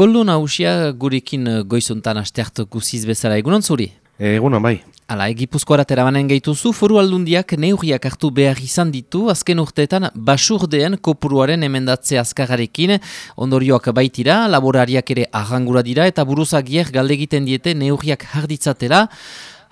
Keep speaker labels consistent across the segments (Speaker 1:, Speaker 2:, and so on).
Speaker 1: Koldo nausia gurekin eh, goizuntan asteart guziz bezala egunon zuri?
Speaker 2: Egunon bai.
Speaker 1: Hala, egipuzkoara terabanen gehituzu, foru aldundiak neurriak hartu behar izan ditu, azken urteetan basurdeen kopuruaren emendatze azkagarekin, ondorioak baitira, laborariak ere arrangura dira, eta buruzagiek galde egiten diete neurriak jarditzatela,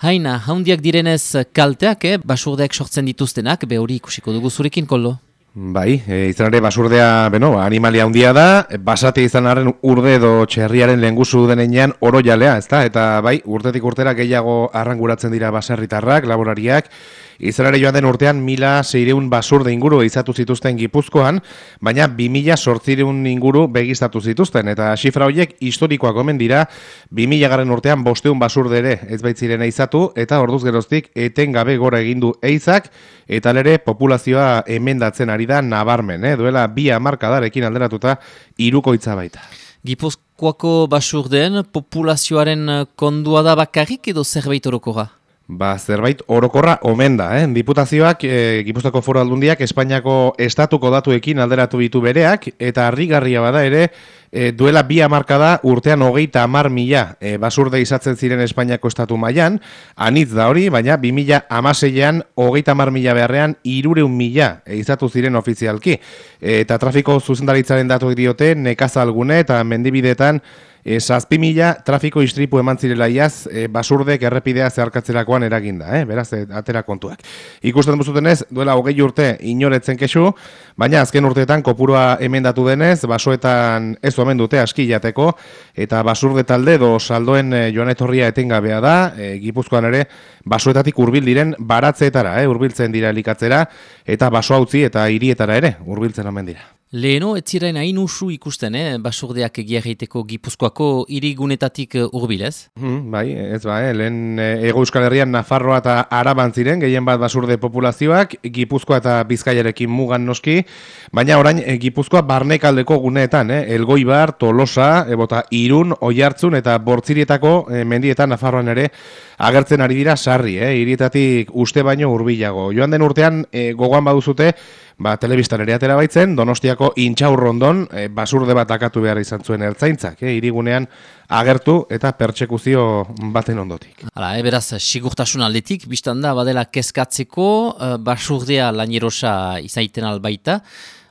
Speaker 1: Haina, haundiak direnez kalteak, eh, basurdeak sortzen dituztenak, behori ikusiko dugu zurekin, Koldo?
Speaker 2: Bai, e, izan ere basurdea, beno, animalia handia da, basate izan arren urde edo txerriaren lenguzu denean oro jalea, ezta? Eta bai, urtetik urtera gehiago arranguratzen dira baserritarrak, laborariak, izan ere joan den urtean mila zeireun basurde inguru izatu zituzten gipuzkoan, baina bi mila sortzireun inguru begiztatu zituzten, eta xifra horiek historikoak omen dira, bi mila garen urtean bosteun basurde ere ez baitziren izatu, eta orduz geroztik eten gabe gora egindu eizak, eta lere populazioa emendatzen ari da nabarmen, eh? duela bi amarkadarekin alderatuta irukoitza baita.
Speaker 1: Gipuzkoako basurdeen populazioaren kondua da bakarrik edo zerbait orokoa?
Speaker 2: Ba, zerbait orokorra omen da, eh? Diputazioak, e, Gipuzkoako foro aldundiak, Espainiako estatuko datuekin alderatu ditu bereak, eta harrigarria bada ere, e, duela bi amarka da urtean hogeita amar mila e, basurde izatzen ziren Espainiako estatu mailan anitz da hori, baina bi mila amaseian hogeita amar mila beharrean irureun mila e, izatu ziren ofizialki. E, eta trafiko zuzendaritzaren datuek diote, nekazalgune eta mendibidetan, E, Zazpi mila trafiko istripu eman zirela iaz, e, basurdek errepidea zeharkatzerakoan eraginda, eh? beraz, e, atera kontuak. Ikusten ez, duela hogei urte inoretzen kesu, baina azken urteetan kopurua emendatu denez, basoetan ez omen dute aski jateko, eta basurde talde do saldoen e, joan etorria etengabea da, e, gipuzkoan ere, basoetatik hurbil diren baratzeetara, eh? hurbiltzen dira elikatzera, eta baso utzi eta hirietara ere, hurbiltzen omen dira.
Speaker 1: Leheno, ez ziren hain usu ikusten, eh? basurdeak egia egiteko gipuzkoako irigunetatik eh, urbilez?
Speaker 2: Hmm, bai, ez ba, eh? lehen eh, ego euskal herrian Nafarroa eta Araban ziren, gehien bat basurde populazioak, gipuzkoa eta bizkaiarekin mugan noski, baina orain eh, gipuzkoa barnekaldeko guneetan, eh? elgoibar, tolosa, ebota irun, oiartzun eta bortzirietako eh, mendietan Nafarroan ere agertzen ari dira sarri, eh? irietatik uste baino hurbilago. Joan den urtean, eh, gogoan baduzute, ba, telebistan ere atera baitzen, Donostiako intxaurrondon e, basurde bat akatu behar izan zuen ertzaintzak, e, irigunean agertu eta pertsekuzio baten ondotik.
Speaker 1: Hala, e, beraz, sigurtasun aldetik, biztan da, badela kezkatzeko, basurdea lanierosa izaiten albaita,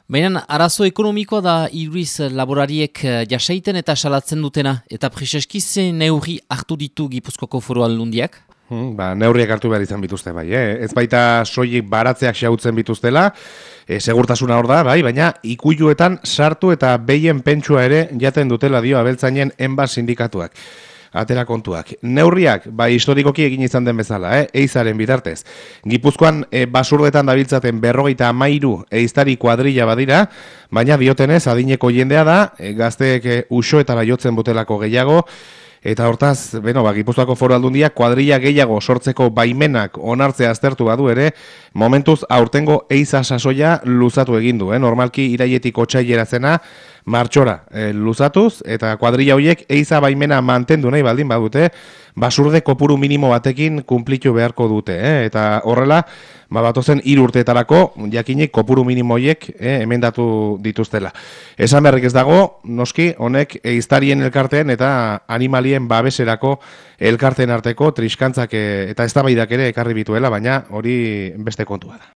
Speaker 1: Baina arazo ekonomikoa da iruriz laborariek jasaiten eta salatzen dutena, eta preseski ze neurri hartu ditu Gipuzkoako foro aldundiak?
Speaker 2: Hmm, ba, neurriak hartu behar izan bituzte bai, eh? ez baita soilik baratzeak xautzen bituztela, e, segurtasuna hor da, bai, baina ikuiluetan sartu eta behien pentsua ere jaten dutela dio abeltzainen enba sindikatuak. Atera kontuak. Neurriak, bai, historikoki egin izan den bezala, eh? eizaren bitartez. Gipuzkoan e, basurdetan dabiltzaten berrogeita amairu eiztari kuadrilla badira, baina diotenez adineko jendea da, e, gazteek e, usoetara jotzen botelako gehiago, Eta hortaz, beno, ba, Gipuzkoako foru aldundia, kuadrilla gehiago sortzeko baimenak onartzea aztertu badu ere, momentuz aurtengo eiza sasoia luzatu egindu, eh? normalki iraietik otxailera zena, martxora e, luzatuz, eta kuadrilla horiek eiza baimena mantendu nahi baldin badute, basurde kopuru minimo batekin kumplitu beharko dute, eh? eta horrela, ba, batozen irurteetarako, jakinik kopuru minimo horiek eh, emendatu dituztela. Esan beharrik ez dago, noski, honek eiztarien elkarteen eta animalien babeserako elkarteen arteko triskantzak eh, eta eztabaidak ere ekarri bituela, baina hori beste kontua da.